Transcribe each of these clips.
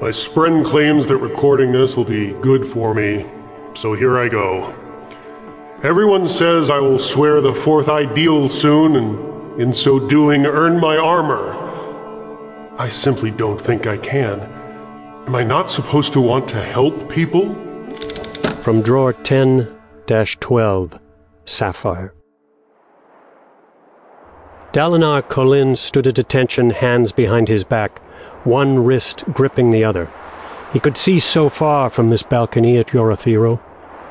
My spren claims that recording this will be good for me, so here I go. Everyone says I will swear the fourth ideal soon, and in so doing earn my armor. I simply don't think I can. Am I not supposed to want to help people? From drawer 10 12, Sapphire. Dalinar Kholin stood at attention, hands behind his back, one wrist gripping the other. He could see so far from this balcony at Urithiru,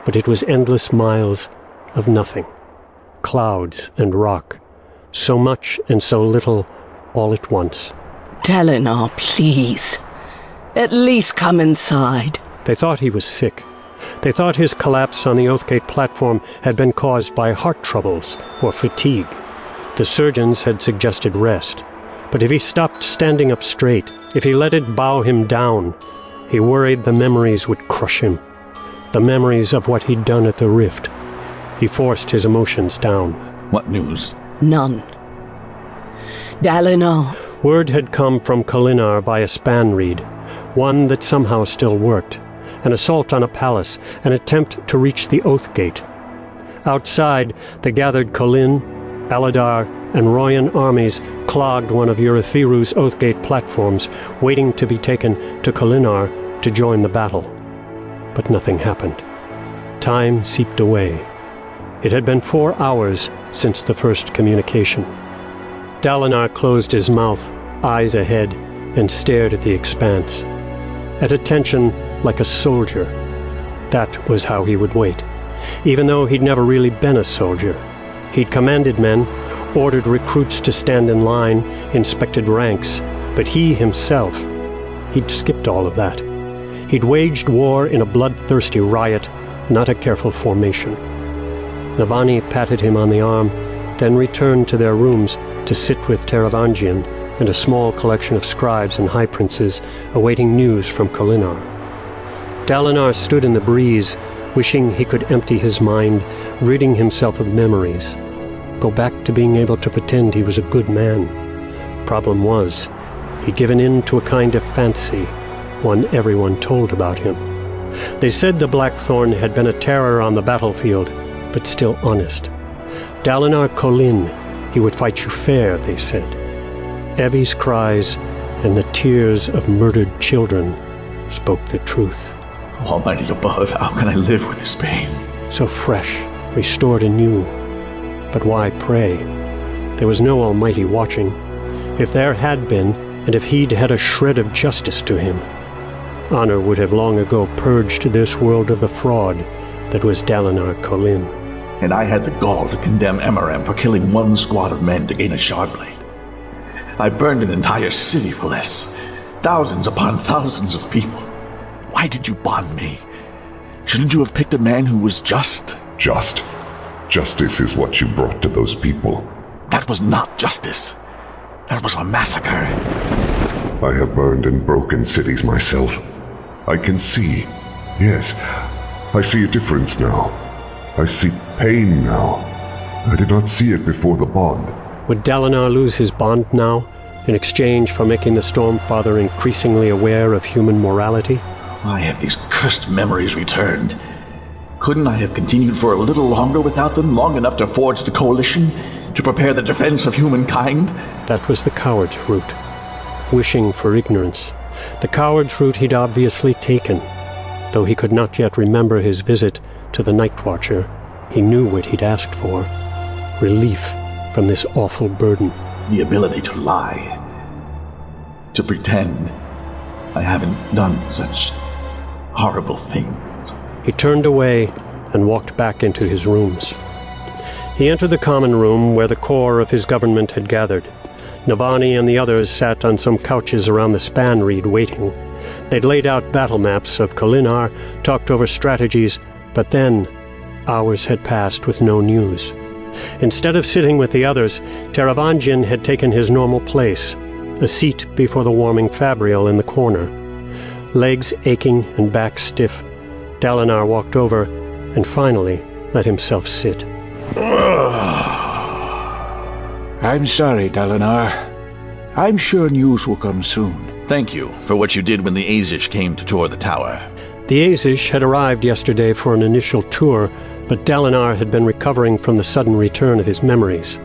but it was endless miles of nothing. Clouds and rock. So much and so little all at once. Dalinar, please. At least come inside. They thought he was sick. They thought his collapse on the Oathgate platform had been caused by heart troubles or fatigue. The surgeons had suggested rest. But if he stopped standing up straight, if he let it bow him down, he worried the memories would crush him. The memories of what he'd done at the rift. He forced his emotions down. What news? None. Dalinar. Word had come from Kholinar via span-reed, one that somehow still worked. An assault on a palace, an attempt to reach the Oath Gate. Outside, the gathered Kholin, Aladar, and Roion armies clogged one of Urithiru's Oathgate platforms, waiting to be taken to Kholinar to join the battle. But nothing happened. Time seeped away. It had been four hours since the first communication. Dalinar closed his mouth, eyes ahead, and stared at the expanse. At attention like a soldier. That was how he would wait, even though he'd never really been a soldier. He'd commanded men, ordered recruits to stand in line, inspected ranks, but he himself, he'd skipped all of that. He'd waged war in a bloodthirsty riot, not a careful formation. Navani patted him on the arm, then returned to their rooms to sit with Taravangian and a small collection of scribes and high princes awaiting news from Kholinar. Dalinar stood in the breeze, wishing he could empty his mind, ridding himself of memories. Go back to being able to pretend he was a good man. Problem was, he'd given in to a kind of fancy, one everyone told about him. They said the Blackthorn had been a terror on the battlefield, but still honest. Dalinar Kholin, he would fight you fair, they said. Evi's cries and the tears of murdered children spoke the truth. Almighty above, how can I live with this pain? So fresh, restored anew. But why pray? There was no Almighty watching. If there had been, and if he'd had a shred of justice to him, honor would have long ago purged this world of the fraud that was Dalinar Kholin. And I had the gall to condemn Amaram for killing one squad of men to gain a shardblade. I burned an entire city for this. Thousands upon thousands of people. Why did you bond me? Shouldn't you have picked a man who was just? Just. Justice is what you brought to those people. That was not justice. That was a massacre. I have burned and broken cities myself. I can see. Yes, I see a difference now. I see pain now. I did not see it before the bond. Would Dalinar lose his bond now, in exchange for making the Stormfather increasingly aware of human morality? Why have these cursed memories returned? Couldn't I have continued for a little longer without them, long enough to forge the coalition, to prepare the defense of humankind? That was the coward's route. Wishing for ignorance. The coward's route he'd obviously taken. Though he could not yet remember his visit to the Night Watcher, he knew what he'd asked for. Relief from this awful burden. The ability to lie. To pretend I haven't done such horrible things. He turned away and walked back into his rooms. He entered the common room where the core of his government had gathered. Navani and the others sat on some couches around the span reed waiting. They'd laid out battle maps of Kholinar, talked over strategies, but then hours had passed with no news. Instead of sitting with the others, Taravangian had taken his normal place, a seat before the warming fabrial in the corner. Legs aching and back stiff, Dalinar walked over and finally let himself sit. I'm sorry, Dalinar. I'm sure news will come soon. Thank you for what you did when the Azish came to tour the tower. The Azish had arrived yesterday for an initial tour, but Dalinar had been recovering from the sudden return of his memories.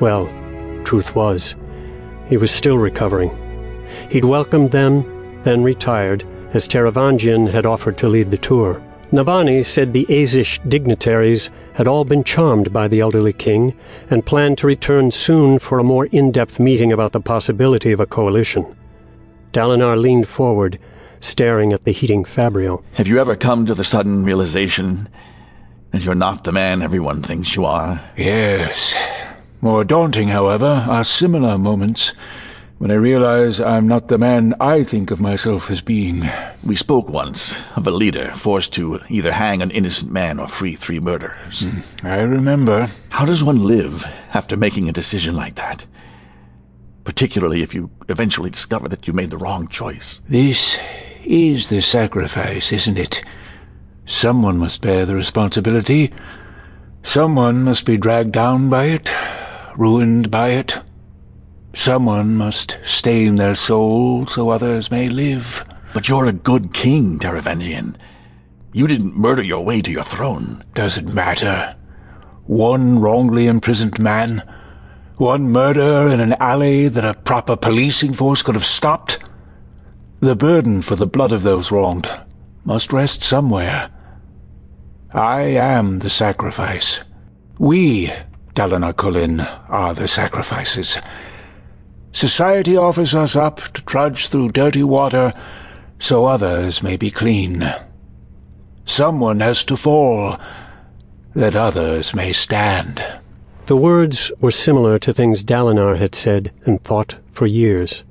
Well, truth was, he was still recovering. He'd welcomed them, then retired, as Taravangian had offered to lead the tour. Navani said the Azish dignitaries had all been charmed by the elderly king and planned to return soon for a more in-depth meeting about the possibility of a coalition. Dalinar leaned forward, staring at the heating Fabrial. Have you ever come to the sudden realization that you're not the man everyone thinks you are? Yes. More daunting, however, are similar moments when I realize I'm not the man I think of myself as being. We spoke once of a leader forced to either hang an innocent man or free three murderers. Hmm. I remember. How does one live after making a decision like that? Particularly if you eventually discover that you made the wrong choice. This is the sacrifice, isn't it? Someone must bear the responsibility. Someone must be dragged down by it, ruined by it. Someone must stain their soul so others may live. But you're a good king, Taravangian. You didn't murder your way to your throne. Does it matter? One wrongly imprisoned man? One murder in an alley that a proper policing force could have stopped? The burden for the blood of those wronged must rest somewhere. I am the sacrifice. We, Dalinar Kholin, are the sacrifices. Society offers us up to trudge through dirty water so others may be clean. Someone has to fall that others may stand. The words were similar to things Dalinar had said and thought for years.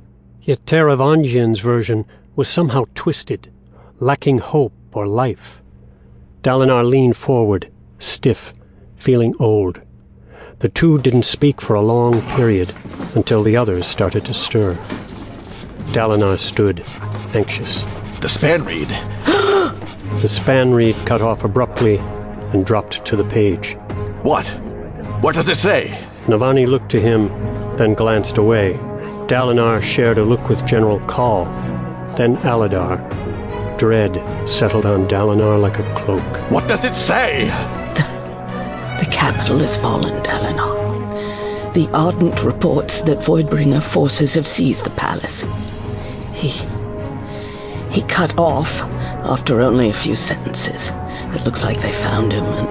Yet Taravangian's version was somehow twisted, lacking hope or life. Dalinar leaned forward, stiff, feeling old. The two didn't speak for a long period until the others started to stir. Dalinar stood, anxious. The Spanreed. The span reed cut off abruptly and dropped to the page. What? What does it say? Navani looked to him, then glanced away. Dalinar shared a look with General Khal, then Aladar. Dread settled on Dalinar like a cloak. What does it say? The capital has fallen, Dalinar. The Ardent reports that Voidbringer forces have seized the palace. He. He cut off after only a few sentences. It looks like they found him and.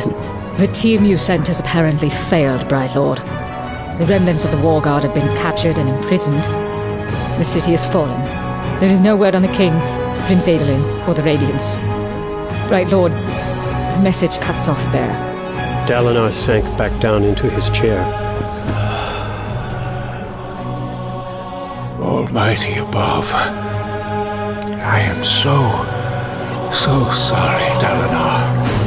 and. The team you sent has apparently failed, Bright Lord. The remnants of the Wall Guard have been captured and imprisoned. The city has fallen. There is no word on the King, Prince Adolin, or the Radiants. Bright Lord, the message cuts off there. Dalinar sank back down into his chair. Almighty above. I am so, so sorry, Dalinar.